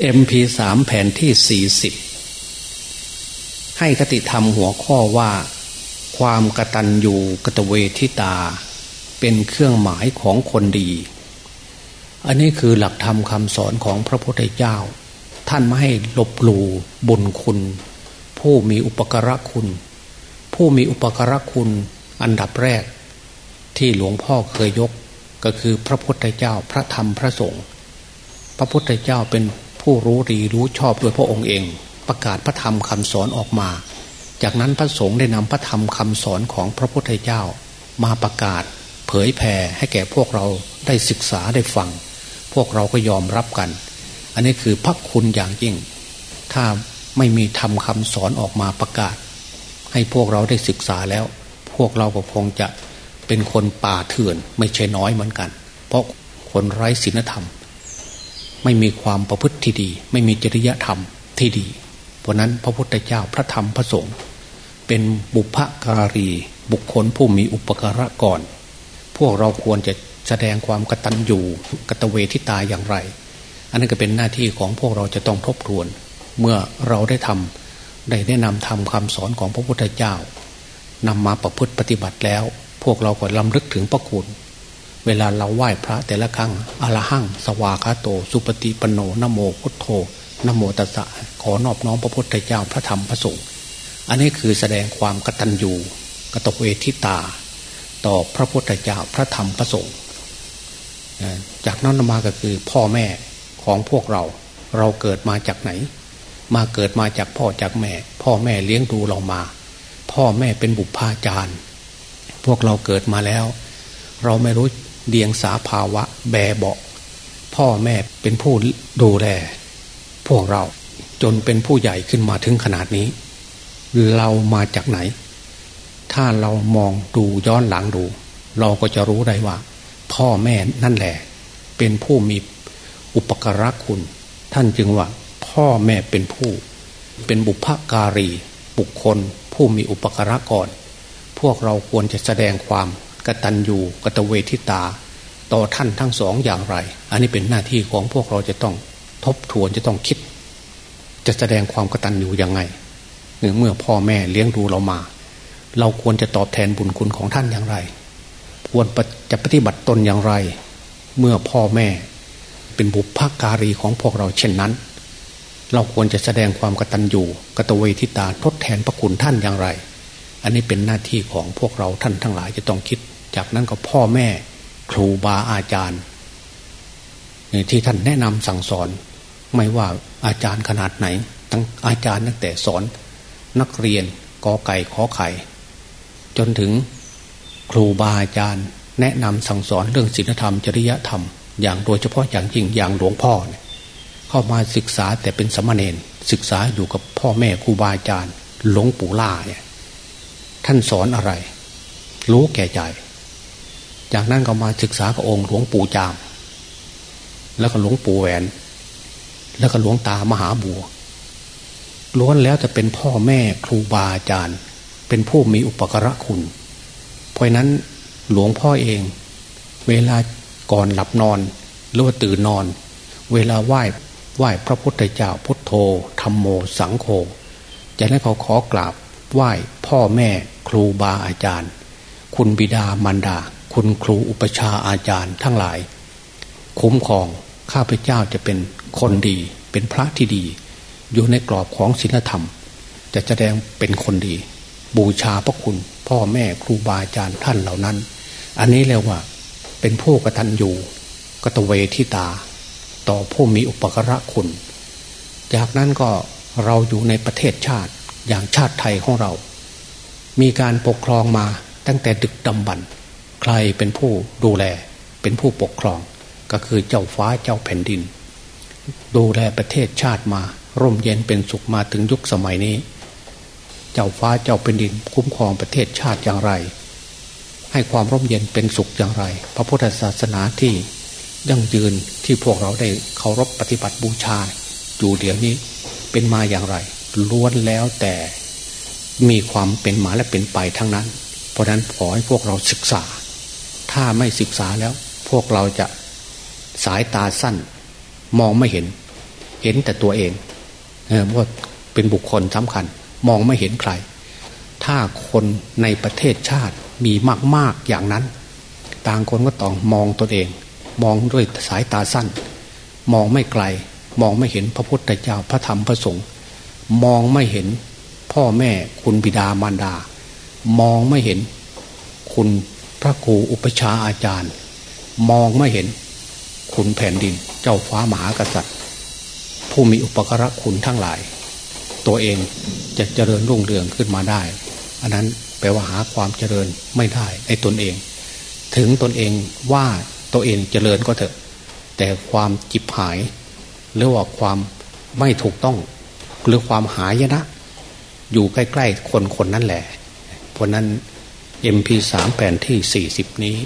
MP3 แผ่นที่ 40 ให้คติธรรมหัวข้อว่า ความกตัญญูกตเวทิตา เป็นเครื่องหมายของคนดี อันนี้คือหลักธรรมคำสอนของพระพุทธเจ้า ท่านไม่ให้ลบหลู่บุญคุณ ผู้มีอุปการะคุณ ผู้มีอุปการะคุณอันดับแรก ที่หลวงพ่อเคยยกก็คือพระพุทธเจ้าพระธรรมพระสงฆ์พระพุทธเจ้าเป็น ผู้รู้ดีรู้ชอบด้วยพระองค์เอง ประกาศพระธรรมคำสอนออกมา จากนั้นพระสงฆ์ได้นำพระธรรมคำสอนของพระพุทธเจ้า มาประกาศ เผยแผ่ให้แก่พวกเราได้ศึกษาได้ฟัง พวกเราก็ยอมรับกัน อันนี้คือพระคุณอย่างยิ่ง ถ้าไม่มีธรรมคาสอนออกมาประกาศ ให้พวกเราได้ศึกษาแล้ว พวกเราก็คงจะเป็นคนป่าเถื่อนไม่ใช่น้อยเหมือนกัน เพราะคนไร้ศีลธรรม ไม่มีความประพฤติที่ดี ไม่มีจริยธรรมที่ดี เพราะนั้นพระพุทธเจ้าพระธรรมพระสงฆ์เป็นบุพการี บุคคลผู้มีอุปการะก่อน พวกเราควรจะแสดงความกตัญญูกตเวทิตาอย่างไร อันนั้นก็เป็นหน้าที่ของพวกเราจะต้องทบทวน เมื่อเราได้ทำได้แนะนำทำคำสอนของพระพุทธเจ้านำมาประพฤติปฏิบัติแล้ว พวกเราก็ลำลึกถึงพระคุณ เวลาเราไหว้พระแต่ละครั้งอรหังสวาคาโต สุปฏิปโนนโมพุทโธนโมตัสสะขอนอบน้อมพระพุทธเจ้าพระธรรมพระสงฆ์อันนี้คือแสดงความกตัญญูกตเวทิตา ต่อพระพุทธเจ้าพระธรรมพระสงฆ์จากนั้นมาก็คือพ่อแม่ของพวกเรา เราเกิดมาจากไหน มาเกิดมาจากพ่อจากแม่ พ่อแม่เลี้ยงดูเรามา พ่อแม่เป็นบุพาจารย์ พวกเราเกิดมาแล้ว เราไม่รู้ เดียงสาภาวะ แบเบาพ่อแม่เป็นผู้ดูแลพวกเราจนเป็นผู้ใหญ่ขึ้นมาถึงขนาดนี้ เรามาจากไหน ถ้าเรามองดูย้อนหลังดู เราก็จะรู้ได้ว่า พ่อแม่นั่นแหละ เป็นผู้มีอุปการะคุณ ท่านจึงว่า พ่อแม่เป็นผู้ เป็นบุพการีบุคคล ผู้มีอุปการะก่อน พวกเราควรจะแสดงความ กตัญญูกตเวทิตา ต่อท่านทั้งสองอย่างไร อันนี้เป็นหน้าที่ของพวกเราจะต้องทบทวนจะต้องคิด จะแสดงความกตัญญูยังไงเมื่อพ่อแม่เลี้ยงดูเรามา เราควรจะตอบแทนบุญคุณของท่านอย่างไร ควรจะปฏิบัติตนอย่างไร เมื่อพ่อแม่เป็นบุพการีของพวกเราเช่นนั้น เราควรจะแสดงความกตัญญูกตเวทิตาทดแทนพระคุณท่านอย่างไร อันนี้เป็นหน้าที่ของพวกเราท่านทั้งหลายจะต้องคิด จากนั้นก็พ่อแม่ครูบาอาจารย์ที่ท่านแนะนำสั่งสอน ไม่ว่าอาจารย์ขนาดไหนทั้งอาจารย์ตั้งแต่สอน นักเรียนกอไก่ขอไข่ จนถึงครูบาอาจารย์ แนะนำสั่งสอนเรื่องศีลธรรมจริยธรรม อย่างโดยเฉพาะอย่างยิ่งอย่างหลวงพ่อเนี่ยเข้ามาศึกษาแต่เป็นสมณเณรศึกษาอยู่กับพ่อแม่ครูบาอาจารย์หลวงปู่ล่าเนี่ย ท่านสอนอะไร รู้แก่ใจ จากนั้นก็มาศึกษากับองค์หลวงปู่จาม แล้วก็หลวงปู่แหวน แล้วก็หลวงตามหาบัวล้วนแล้วจะเป็นพ่อแม่ครูบาอาจารย์ เป็นผู้มีอุปกระคุณ เพราะนั้นหลวงพ่อเอง เวลาก่อนหลับนอน หรือว่าตื่นนอน เวลาไหว้ไหว้พระพุทธเจ้าพุทโธธรรมโมสังโฆจากนั้นเขาขอกราบ ไหว้พ่อแม่ครูบาอาจารย์ คุณบิดามารดา คุณครูอุปชาอาจารย์ทั้งหลาย คุ้มครองข้าพเจ้าจะเป็นคนดี เป็นพระที่ดี อยู่ในกรอบของศีลธรรม จะแสดงเป็นคนดี บูชาพระคุณ พ่อแม่ครูบาอาจารย์ท่านเหล่านั้น อันนี้เรียกว่า เป็นผู้กตัญญูกตเวทิตา ต่อผู้มีอุปกระคุณ จากนั้นก็เราอยู่ในประเทศชาติ อย่างชาติไทยของเรา มีการปกครองมาตั้งแต่ดึกดำบรรพ์ใครเป็นผู้ดูแลเป็นผู้ปกครอง ก็คือเจ้าฟ้าเจ้าแผ่นดิน ดูแลประเทศชาติมา ร่มเย็นเป็นสุขมาถึงยุคสมัยนี้ เจ้าฟ้าเจ้าแผ่นดิน คุ้มครองประเทศชาติอย่างไร ให้ความร่มเย็นเป็นสุขอย่างไร พระพุทธศาสนาที่ยั่งยืนที่พวกเราได้เคารพปฏิบัติบูชาอยู่เดี๋ยวนี้เป็นมาอย่างไร ล้วนแล้วแต่มีความเป็นมาและเป็นไปทั้งนั้น เพราะนั้นขอให้พวกเราศึกษา ถ้าไม่ศึกษาแล้ว พวกเราจะสายตาสั้นมองไม่เห็น เห็นแต่ตัวเองเพราะเป็นบุคคลสำคัญ มองไม่เห็นใคร ถ้าคนในประเทศชาติมีมาก ๆ อย่างนั้น ต่างคนก็ต้องมองตนเอง มองด้วยสายตาสั้น มองไม่ไกล มองไม่เห็นพระพุทธเจ้าพระธรรมพระสงฆ์ มองไม่เห็น พ่อแม่คุณบิดามารดา มองไม่เห็น คุณพระครูอุปชาอาจารย์ มองไม่เห็น คุณแผ่นดิน เจ้าฟ้ามหากษัตริย์ ผู้มีอุปกรณ์คุณทั้งหลาย ตัวเองจะเจริญรุ่งเรืองขึ้นมาได้ อันนั้นแปลว่าหาความเจริญไม่ได้ในตนเอง ถึงตนเองว่าตัวเองเจริญก็เถอะ แต่ความจิบหาย หรือว่าความไม่ถูกต้อง หรือความหายนะ อยู่ใกล้ๆคนคนนั้นแหละ เพราะนั้น MP3 แผ่นที่ 40 นี้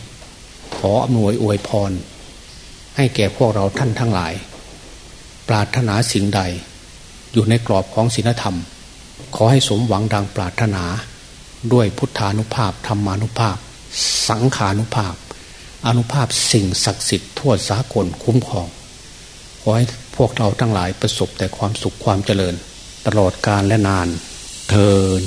ขออำนวยอวยพร ให้แก่พวกเราท่านทั้งหลาย ปรารถนาสิ่งใด อยู่ในกรอบของศีลธรรม ขอให้สมหวังดังปรารถนา ด้วยพุทธานุภาพธรรมานุภาพ สังขานุภาพ อนุภาพสิ่งศักดิ์สิทธิ์ทั่วสากลคุ้มครอง ขอให้ พวกเราทั้งหลายประสบแต่ความสุขความเจริญ ตลอดกาลและนานเทิน